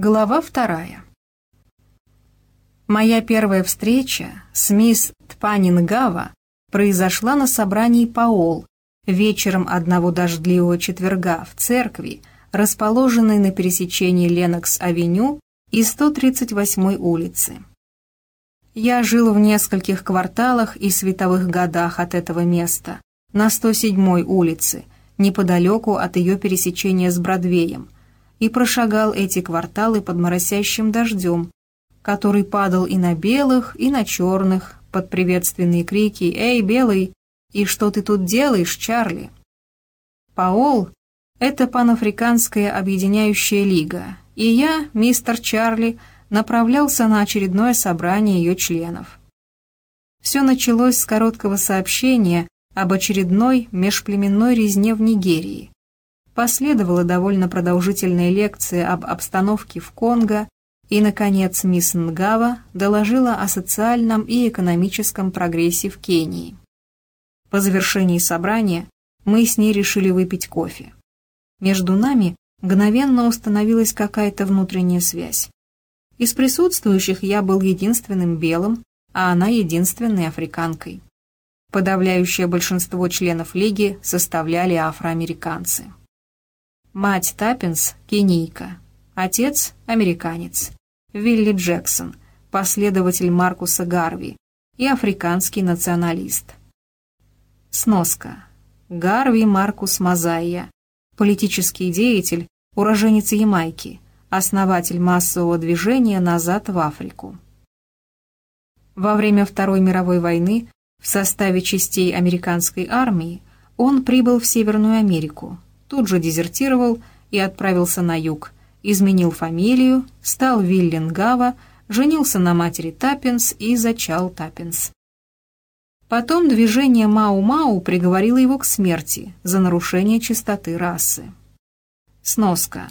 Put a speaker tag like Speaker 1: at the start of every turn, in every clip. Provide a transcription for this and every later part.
Speaker 1: Глава вторая. Моя первая встреча с мисс Тпанингава произошла на собрании Паол вечером одного дождливого четверга в церкви, расположенной на пересечении Ленокс-авеню и 138-й улицы. Я жил в нескольких кварталах и световых годах от этого места, на 107-й улице, неподалеку от ее пересечения с Бродвеем – и прошагал эти кварталы под моросящим дождем, который падал и на белых, и на черных, под приветственные крики «Эй, белый! И что ты тут делаешь, Чарли?» Паол — это панафриканская объединяющая лига, и я, мистер Чарли, направлялся на очередное собрание ее членов. Все началось с короткого сообщения об очередной межплеменной резне в Нигерии, Последовала довольно продолжительная лекция об обстановке в Конго, и, наконец, мисс Нгава доложила о социальном и экономическом прогрессе в Кении. По завершении собрания мы с ней решили выпить кофе. Между нами мгновенно установилась какая-то внутренняя связь. Из присутствующих я был единственным белым, а она единственной африканкой. Подавляющее большинство членов лиги составляли афроамериканцы. Мать Таппинс – кенийка. Отец – американец. Вилли Джексон – последователь Маркуса Гарви и африканский националист. Сноска. Гарви Маркус Мазайя. Политический деятель, уроженец Ямайки, основатель массового движения «Назад в Африку». Во время Второй мировой войны в составе частей американской армии он прибыл в Северную Америку, тут же дезертировал и отправился на юг, изменил фамилию, стал Виллингава, женился на матери Таппинс и зачал Таппинс. Потом движение Мау-Мау приговорило его к смерти за нарушение чистоты расы. Сноска.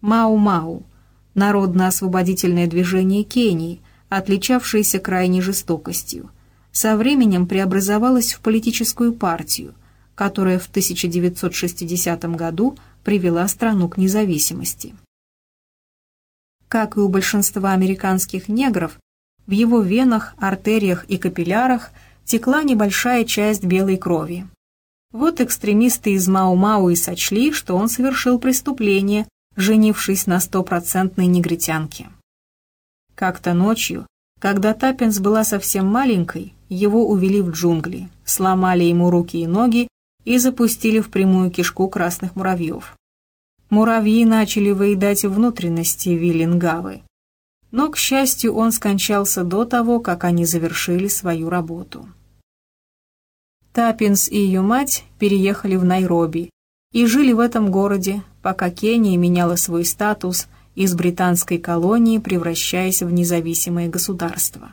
Speaker 1: Мау-Мау – народно-освободительное движение Кении, отличавшееся крайней жестокостью. Со временем преобразовалось в политическую партию – которая в 1960 году привела страну к независимости. Как и у большинства американских негров, в его венах, артериях и капиллярах текла небольшая часть белой крови. Вот экстремисты из Мау-Мау и сочли, что он совершил преступление, женившись на стопроцентной негритянке. Как-то ночью, когда Таппинс была совсем маленькой, его увели в джунгли, сломали ему руки и ноги и запустили в прямую кишку красных муравьев. Муравьи начали выедать внутренности Виллингавы. Но, к счастью, он скончался до того, как они завершили свою работу. Таппинс и ее мать переехали в Найроби и жили в этом городе, пока Кения меняла свой статус из британской колонии, превращаясь в независимое государство.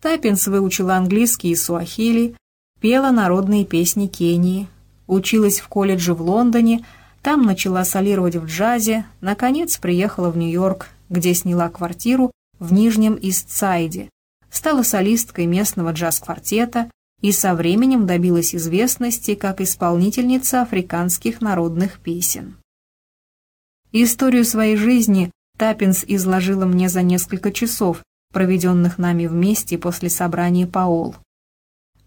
Speaker 1: Таппинс выучила английский и суахили, пела народные песни Кении, училась в колледже в Лондоне, там начала солировать в джазе, наконец приехала в Нью-Йорк, где сняла квартиру в Нижнем Истсайде, стала солисткой местного джаз-квартета и со временем добилась известности как исполнительница африканских народных песен. Историю своей жизни Таппинс изложила мне за несколько часов, проведенных нами вместе после собрания Паол.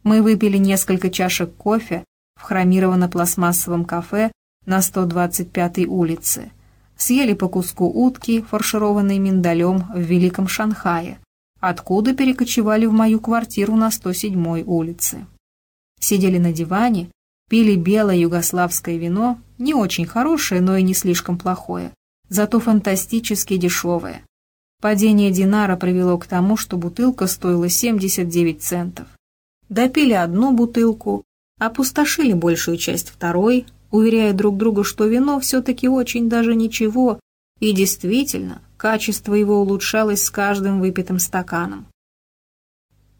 Speaker 1: Мы выпили несколько чашек кофе в хромированно-пластмассовом кафе на 125-й улице, съели по куску утки, фаршированной миндалем в Великом Шанхае, откуда перекочевали в мою квартиру на 107-й улице. Сидели на диване, пили белое югославское вино, не очень хорошее, но и не слишком плохое, зато фантастически дешевое. Падение динара привело к тому, что бутылка стоила 79 центов допили одну бутылку, опустошили большую часть второй, уверяя друг друга, что вино все-таки очень даже ничего, и действительно, качество его улучшалось с каждым выпитым стаканом.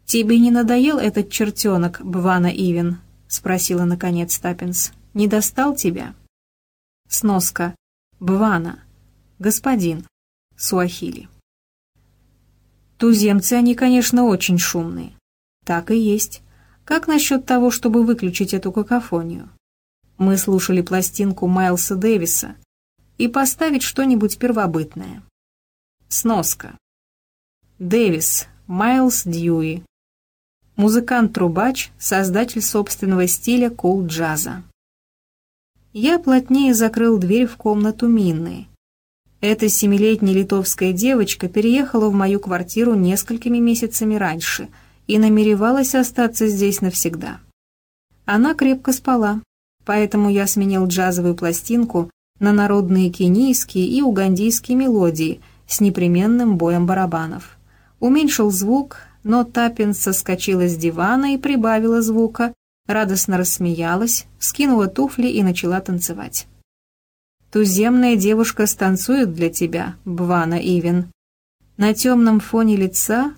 Speaker 1: «Тебе не надоел этот чертенок, Бвана Ивен?» — спросила наконец Таппинс. «Не достал тебя?» Сноска. Бвана. Господин. Суахили. Туземцы они, конечно, очень шумные. Так и есть. Как насчет того, чтобы выключить эту какофонию? Мы слушали пластинку Майлса Дэвиса и поставить что-нибудь первобытное. Сноска. Дэвис, Майлз Дьюи. Музыкант-трубач, создатель собственного стиля кул-джаза. Я плотнее закрыл дверь в комнату Минны. Эта семилетняя литовская девочка переехала в мою квартиру несколькими месяцами раньше и намеревалась остаться здесь навсегда. Она крепко спала, поэтому я сменил джазовую пластинку на народные кенийские и угандийские мелодии с непременным боем барабанов. Уменьшил звук, но Таппин соскочила с дивана и прибавила звука, радостно рассмеялась, скинула туфли и начала танцевать. «Туземная девушка станцует для тебя, Бвана Ивен». На темном фоне лица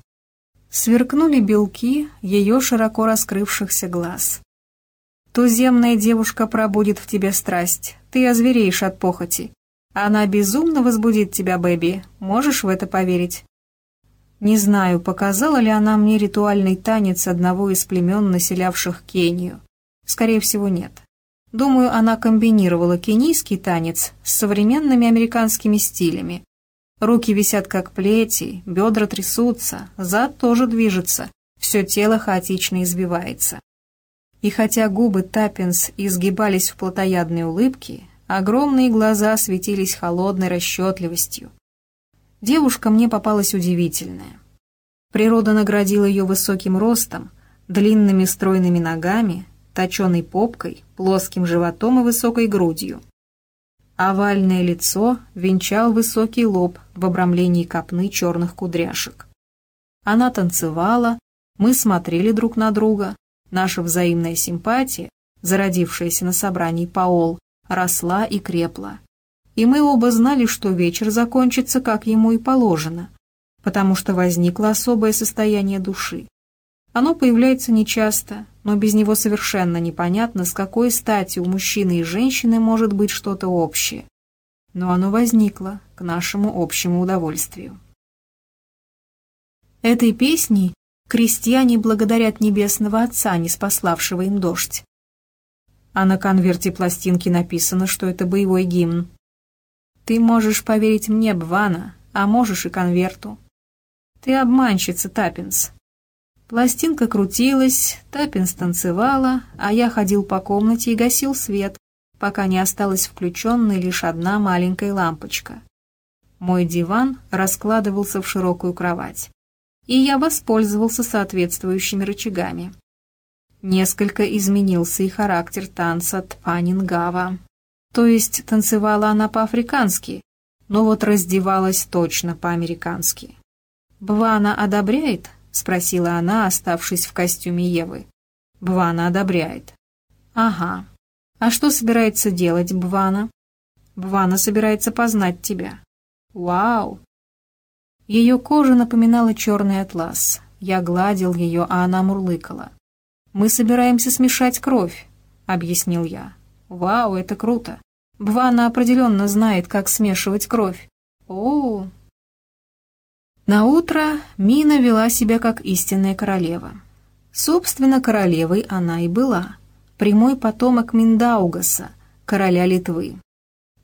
Speaker 1: сверкнули белки ее широко раскрывшихся глаз. Туземная девушка пробудит в тебе страсть, ты озвереешь от похоти. Она безумно возбудит тебя, Бэби, можешь в это поверить? Не знаю, показала ли она мне ритуальный танец одного из племен, населявших Кению. Скорее всего, нет. Думаю, она комбинировала кенийский танец с современными американскими стилями. Руки висят как плети, бедра трясутся, зад тоже движется, все тело хаотично избивается. И хотя губы Таппинс изгибались в плотоядной улыбке, огромные глаза светились холодной расчетливостью. Девушка мне попалась удивительная. Природа наградила ее высоким ростом, длинными стройными ногами, точеной попкой, плоским животом и высокой грудью. Овальное лицо венчал высокий лоб в обрамлении копны черных кудряшек. Она танцевала, мы смотрели друг на друга, Наша взаимная симпатия, зародившаяся на собрании Паол, росла и крепла. И мы оба знали, что вечер закончится, как ему и положено, потому что возникло особое состояние души. Оно появляется нечасто, но без него совершенно непонятно, с какой стати у мужчины и женщины может быть что-то общее. Но оно возникло к нашему общему удовольствию. Этой песней крестьяне благодарят Небесного Отца, не спаславшего им дождь. А на конверте пластинки написано, что это боевой гимн. Ты можешь поверить мне, Бвана, а можешь и конверту. Ты обманщица, Таппинс. Пластинка крутилась, Таппинс танцевала, а я ходил по комнате и гасил свет, пока не осталась включенной лишь одна маленькая лампочка. Мой диван раскладывался в широкую кровать и я воспользовался соответствующими рычагами. Несколько изменился и характер танца Тпанингава. То есть танцевала она по-африкански, но вот раздевалась точно по-американски. «Бвана одобряет?» — спросила она, оставшись в костюме Евы. «Бвана одобряет». «Ага. А что собирается делать Бвана?» «Бвана собирается познать тебя». «Вау! Ее кожа напоминала черный атлас. Я гладил ее, а она мурлыкала. «Мы собираемся смешать кровь», — объяснил я. «Вау, это круто! Бвана определенно знает, как смешивать кровь. О. На утро Мина вела себя как истинная королева. Собственно, королевой она и была. Прямой потомок Миндаугаса, короля Литвы.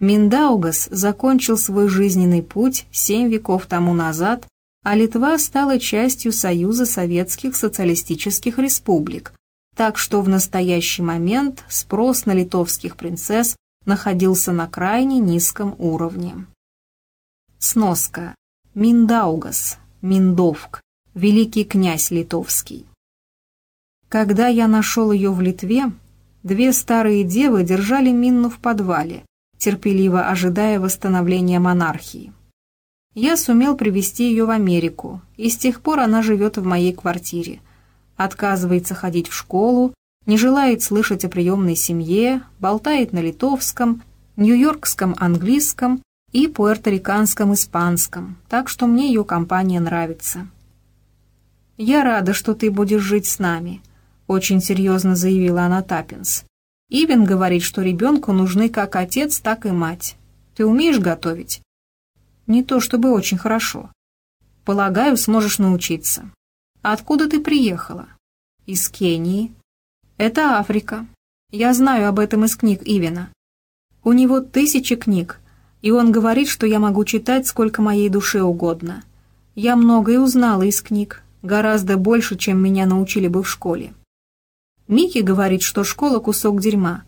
Speaker 1: Миндаугас закончил свой жизненный путь семь веков тому назад, а Литва стала частью Союза Советских Социалистических Республик, так что в настоящий момент спрос на литовских принцесс находился на крайне низком уровне. Сноска. Миндаугас, Миндовк, великий князь литовский. Когда я нашел ее в Литве, две старые девы держали Минну в подвале, терпеливо ожидая восстановления монархии. Я сумел привести ее в Америку, и с тех пор она живет в моей квартире. Отказывается ходить в школу, не желает слышать о приемной семье, болтает на литовском, нью-йоркском английском и пуэрториканском испанском, так что мне ее компания нравится. «Я рада, что ты будешь жить с нами», — очень серьезно заявила она Таппинс. Ивен говорит, что ребенку нужны как отец, так и мать. Ты умеешь готовить? Не то чтобы очень хорошо. Полагаю, сможешь научиться. Откуда ты приехала? Из Кении. Это Африка. Я знаю об этом из книг Ивена. У него тысячи книг. И он говорит, что я могу читать, сколько моей душе угодно. Я многое узнала из книг, гораздо больше, чем меня научили бы в школе. Микки говорит, что школа — кусок дерьма.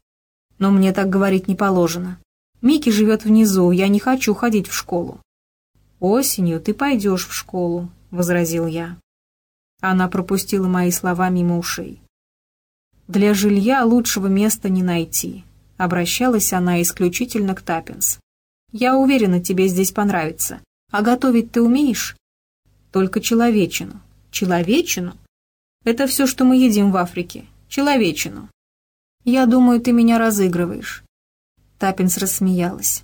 Speaker 1: Но мне так говорить не положено. Микки живет внизу, я не хочу ходить в школу. «Осенью ты пойдешь в школу», — возразил я. Она пропустила мои слова мимо ушей. «Для жилья лучшего места не найти», — обращалась она исключительно к Таппинс. «Я уверена, тебе здесь понравится. А готовить ты умеешь?» «Только человечину». «Человечину?» «Это все, что мы едим в Африке. Человечину». «Я думаю, ты меня разыгрываешь». Таппинс рассмеялась.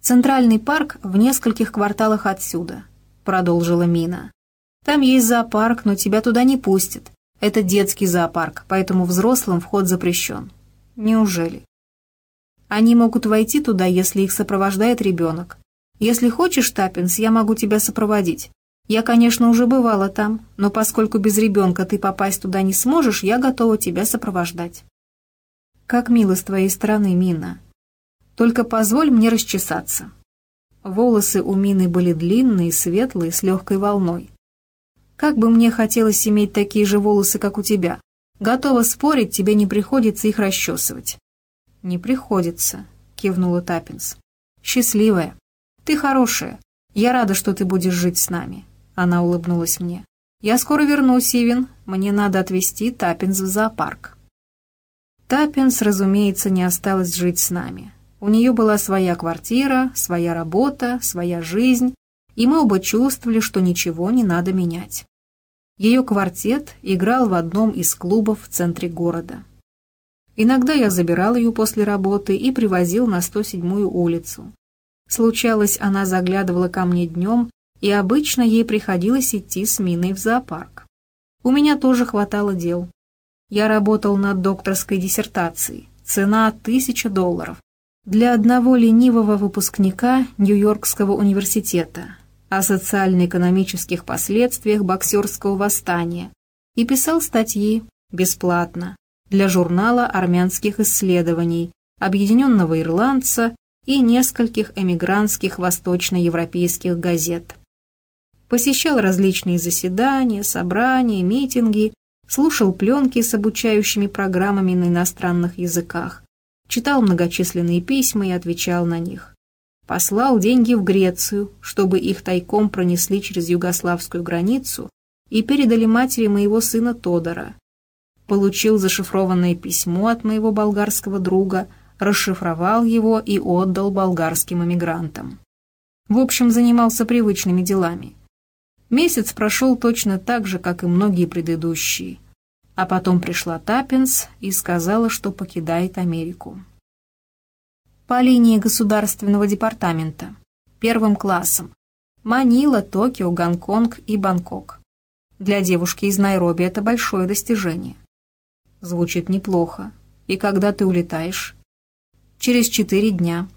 Speaker 1: «Центральный парк в нескольких кварталах отсюда», — продолжила Мина. Там есть зоопарк, но тебя туда не пустят. Это детский зоопарк, поэтому взрослым вход запрещен. Неужели? Они могут войти туда, если их сопровождает ребенок. Если хочешь, Таппинс, я могу тебя сопроводить. Я, конечно, уже бывала там, но поскольку без ребенка ты попасть туда не сможешь, я готова тебя сопровождать. Как мило с твоей стороны, Мина. Только позволь мне расчесаться. Волосы у Мины были длинные, светлые, с легкой волной. Как бы мне хотелось иметь такие же волосы, как у тебя. Готова спорить, тебе не приходится их расчесывать». «Не приходится», — кивнула Таппинс. «Счастливая. Ты хорошая. Я рада, что ты будешь жить с нами». Она улыбнулась мне. «Я скоро вернусь, Ивен. Мне надо отвезти Таппинс в зоопарк». Таппинс, разумеется, не осталась жить с нами. У нее была своя квартира, своя работа, своя жизнь, и мы оба чувствовали, что ничего не надо менять. Ее квартет играл в одном из клубов в центре города. Иногда я забирал ее после работы и привозил на 107-ю улицу. Случалось, она заглядывала ко мне днем, и обычно ей приходилось идти с Миной в зоопарк. У меня тоже хватало дел. Я работал над докторской диссертацией. Цена – тысяча долларов. Для одного ленивого выпускника Нью-Йоркского университета, о социально-экономических последствиях боксерского восстания и писал статьи бесплатно для журнала армянских исследований, Объединенного Ирландца и нескольких эмигрантских восточноевропейских газет. Посещал различные заседания, собрания, митинги, слушал пленки с обучающими программами на иностранных языках, читал многочисленные письма и отвечал на них послал деньги в Грецию, чтобы их тайком пронесли через югославскую границу и передали матери моего сына Тодора. Получил зашифрованное письмо от моего болгарского друга, расшифровал его и отдал болгарским эмигрантам. В общем, занимался привычными делами. Месяц прошел точно так же, как и многие предыдущие. А потом пришла Таппинс и сказала, что покидает Америку по линии Государственного департамента, первым классом, Манила, Токио, Гонконг и Бангкок. Для девушки из Найроби это большое достижение. Звучит неплохо. И когда ты улетаешь? Через четыре дня.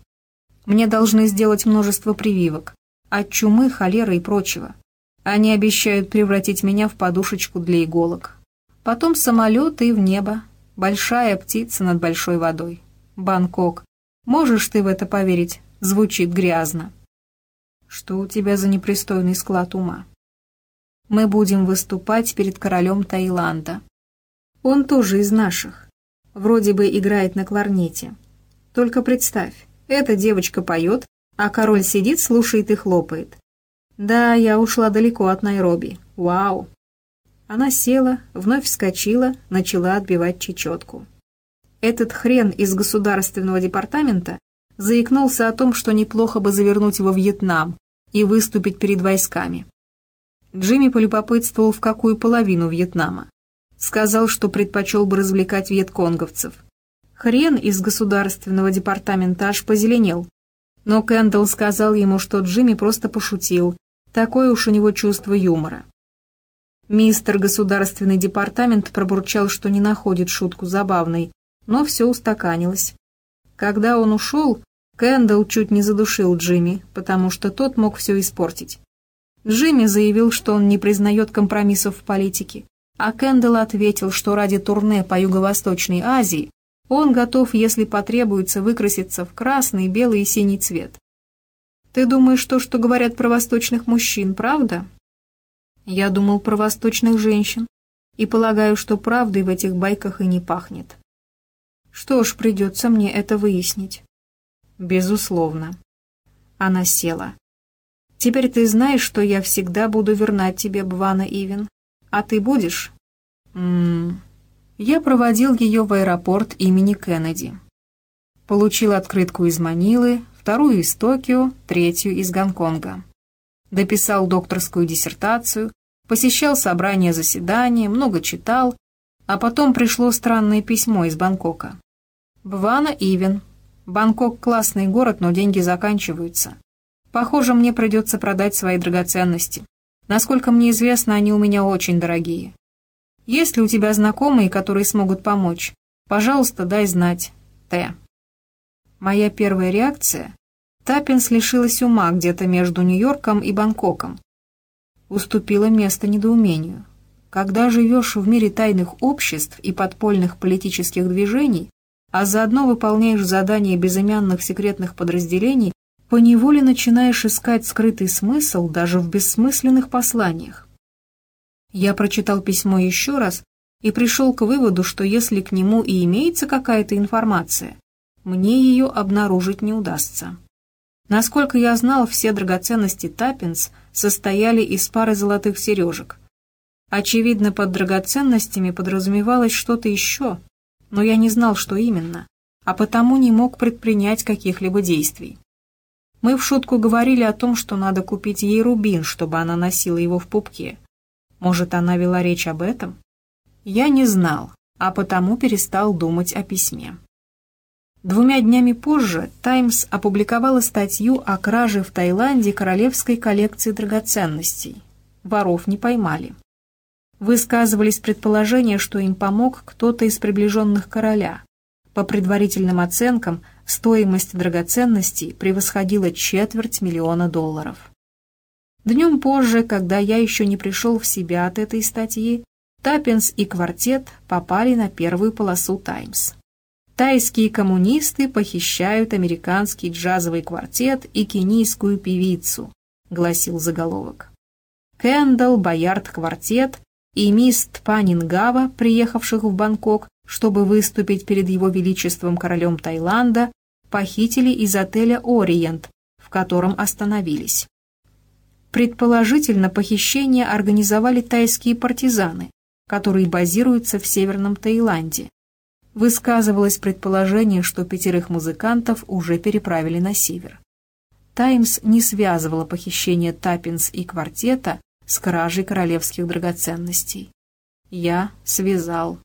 Speaker 1: Мне должны сделать множество прививок. От чумы, холеры и прочего. Они обещают превратить меня в подушечку для иголок. Потом самолет и в небо. Большая птица над большой водой. Бангкок. Можешь ты в это поверить? Звучит грязно. Что у тебя за непристойный склад ума? Мы будем выступать перед королем Таиланда. Он тоже из наших. Вроде бы играет на кларнете. Только представь, эта девочка поет, а король сидит, слушает и хлопает. Да, я ушла далеко от Найроби. Вау! Она села, вновь вскочила, начала отбивать чечетку. Этот хрен из государственного департамента заикнулся о том, что неплохо бы завернуть во Вьетнам и выступить перед войсками. Джимми полюбопытствовал, в какую половину Вьетнама. Сказал, что предпочел бы развлекать вьетконговцев. Хрен из государственного департамента аж позеленел. Но Кэндалл сказал ему, что Джимми просто пошутил. Такое уж у него чувство юмора. Мистер государственный департамент пробурчал, что не находит шутку забавной, но все устаканилось. Когда он ушел, Кэндалл чуть не задушил Джимми, потому что тот мог все испортить. Джимми заявил, что он не признает компромиссов в политике, а Кэндалл ответил, что ради турне по Юго-Восточной Азии он готов, если потребуется, выкраситься в красный, белый и синий цвет. Ты думаешь то, что говорят про восточных мужчин, правда? Я думал про восточных женщин и полагаю, что правдой в этих байках и не пахнет. Что ж, придется мне это выяснить. Безусловно. Она села. Теперь ты знаешь, что я всегда буду верна тебе, Бвана Ивен. А ты будешь? Ммм... Я проводил ее в аэропорт имени Кеннеди. Получил открытку из Манилы, вторую из Токио, третью из Гонконга. Дописал докторскую диссертацию, посещал собрания заседания, много читал, а потом пришло странное письмо из Бангкока. «Бвана Ивен. Бангкок – классный город, но деньги заканчиваются. Похоже, мне придется продать свои драгоценности. Насколько мне известно, они у меня очень дорогие. Есть ли у тебя знакомые, которые смогут помочь? Пожалуйста, дай знать. Т. Моя первая реакция – Таппинс лишилась ума где-то между Нью-Йорком и Бангкоком. Уступила место недоумению. Когда живешь в мире тайных обществ и подпольных политических движений, а заодно выполняешь задания безымянных секретных подразделений, поневоле начинаешь искать скрытый смысл даже в бессмысленных посланиях. Я прочитал письмо еще раз и пришел к выводу, что если к нему и имеется какая-то информация, мне ее обнаружить не удастся. Насколько я знал, все драгоценности Таппинс состояли из пары золотых сережек. Очевидно, под драгоценностями подразумевалось что-то еще, но я не знал, что именно, а потому не мог предпринять каких-либо действий. Мы в шутку говорили о том, что надо купить ей рубин, чтобы она носила его в пупке. Может, она вела речь об этом? Я не знал, а потому перестал думать о письме. Двумя днями позже «Таймс» опубликовала статью о краже в Таиланде королевской коллекции драгоценностей. Воров не поймали. Высказывались предположения, что им помог кто-то из приближенных короля. По предварительным оценкам, стоимость драгоценностей превосходила четверть миллиона долларов. Днем позже, когда я еще не пришел в себя от этой статьи, Таппинс и квартет попали на первую полосу «Таймс». Тайские коммунисты похищают американский джазовый квартет и кенийскую певицу, гласил заголовок. Кэндалл, Боярд квартет и мисс Тпанингава, приехавших в Бангкок, чтобы выступить перед его величеством королем Таиланда, похитили из отеля «Ориент», в котором остановились. Предположительно, похищение организовали тайские партизаны, которые базируются в Северном Таиланде. Высказывалось предположение, что пятерых музыкантов уже переправили на север. «Таймс» не связывала похищение Таппинс и квартета с кражей королевских драгоценностей. Я связал.